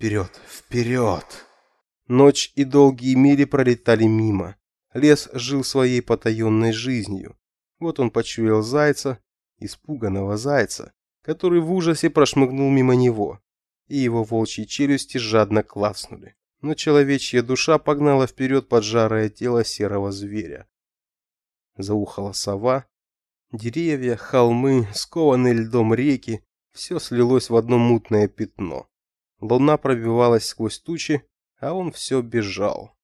Вперед, вперед! Ночь и долгие мили пролетали мимо. Лес жил своей потаенной жизнью. Вот он почуял зайца, испуганного зайца, который в ужасе прошмыгнул мимо него, и его волчьи челюсти жадно клацнули. Но человечья душа погнала вперед поджарое тело серого зверя. Заухала сова. Деревья, холмы, скованные льдом реки – все слилось в одно мутное пятно. Луна пробивалась сквозь тучи, а он все бежал.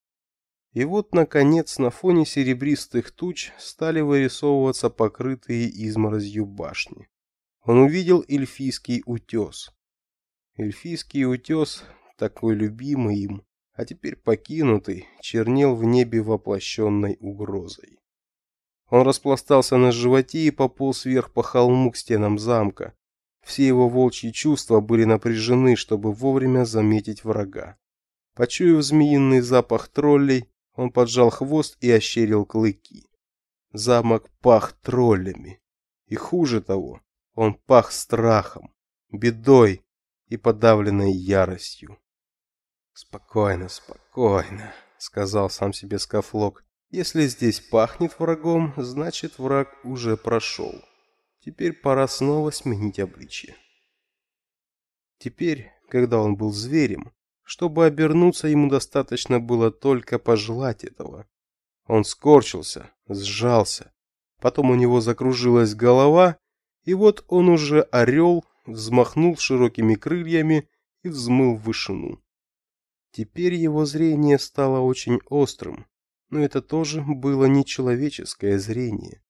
И вот, наконец, на фоне серебристых туч стали вырисовываться покрытые изморозью башни. Он увидел эльфийский утес. Эльфийский утес, такой любимый им, а теперь покинутый, чернел в небе воплощенной угрозой. Он распластался на животе и пополз вверх по холму к стенам замка, все его волчьи чувства были напряжены, чтобы вовремя заметить врага. Почуяв змеиный запах троллей, он поджал хвост и ощерил клыки. Замок пах троллями. И хуже того, он пах страхом, бедой и подавленной яростью. «Спокойно, спокойно», — сказал сам себе Скафлок. «Если здесь пахнет врагом, значит враг уже прошел». Теперь пора снова сменить обличье. Теперь, когда он был зверем, чтобы обернуться, ему достаточно было только пожелать этого. Он скорчился, сжался. Потом у него закружилась голова, и вот он уже орел, взмахнул широкими крыльями и взмыл в вышину. Теперь его зрение стало очень острым, но это тоже было не человеческое зрение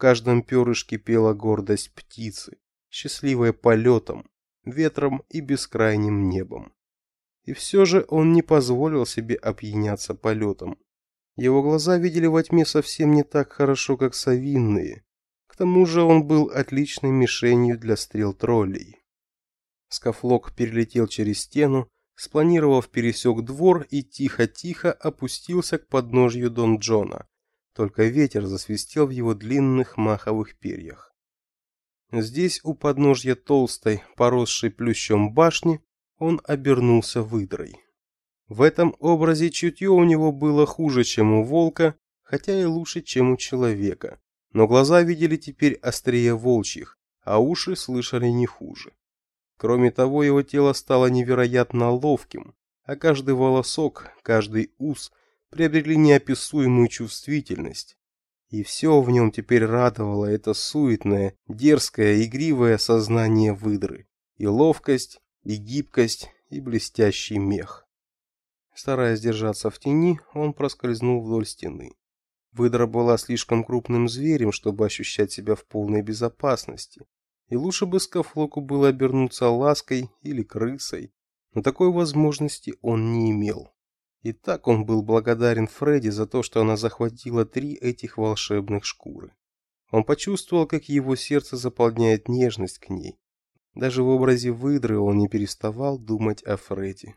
каждом перышке пела гордость птицы, счастливая полетом, ветром и бескрайним небом. И все же он не позволил себе опьяняться полетом. Его глаза видели во тьме совсем не так хорошо, как совинные. К тому же он был отличной мишенью для стрел троллей. Скафлок перелетел через стену, спланировав пересек двор и тихо-тихо опустился к подножью Дон Джона, только ветер засвистел в его длинных маховых перьях. Здесь, у подножья толстой, поросшей плющом башни, он обернулся выдрой. В этом образе чутье у него было хуже, чем у волка, хотя и лучше, чем у человека. Но глаза видели теперь острее волчьих, а уши слышали не хуже. Кроме того, его тело стало невероятно ловким, а каждый волосок, каждый ус приобрели неописуемую чувствительность. И все в нем теперь радовало это суетное, дерзкое, игривое сознание выдры. И ловкость, и гибкость, и блестящий мех. Стараясь держаться в тени, он проскользнул вдоль стены. Выдра была слишком крупным зверем, чтобы ощущать себя в полной безопасности. И лучше бы Скафлоку было обернуться лаской или крысой, но такой возможности он не имел. И так он был благодарен Фредди за то, что она захватила три этих волшебных шкуры. Он почувствовал, как его сердце заполняет нежность к ней. Даже в образе выдры он не переставал думать о Фредди.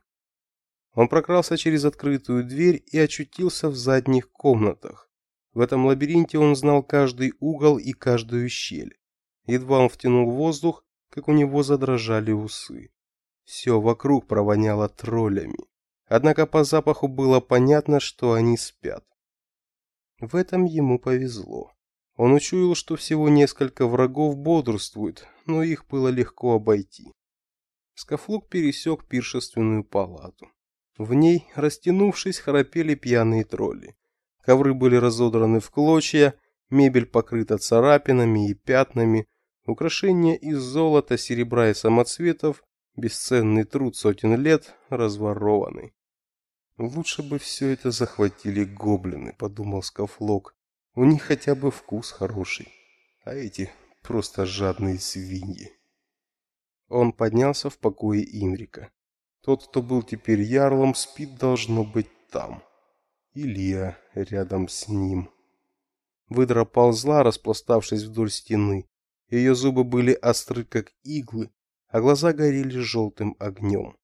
Он прокрался через открытую дверь и очутился в задних комнатах. В этом лабиринте он знал каждый угол и каждую щель. Едва он втянул воздух, как у него задрожали усы. Все вокруг провоняло троллями. Однако по запаху было понятно, что они спят. В этом ему повезло. Он учуял, что всего несколько врагов бодрствуют, но их было легко обойти. Скафлук пересек пиршественную палату. В ней, растянувшись, храпели пьяные тролли. Ковры были разодраны в клочья, мебель покрыта царапинами и пятнами, украшения из золота, серебра и самоцветов, бесценный труд сотен лет разворованы. Лучше бы все это захватили гоблины, подумал Скафлок. У них хотя бы вкус хороший, а эти просто жадные свиньи. Он поднялся в покое Имрика. Тот, кто был теперь ярлом, спит должно быть там. Илья рядом с ним. Выдра ползла, распластавшись вдоль стены. Ее зубы были остры, как иглы, а глаза горели желтым огнем.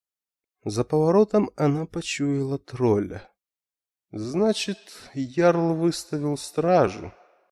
За поворотом она почуяла тролля. Значит, ярл выставил стражу,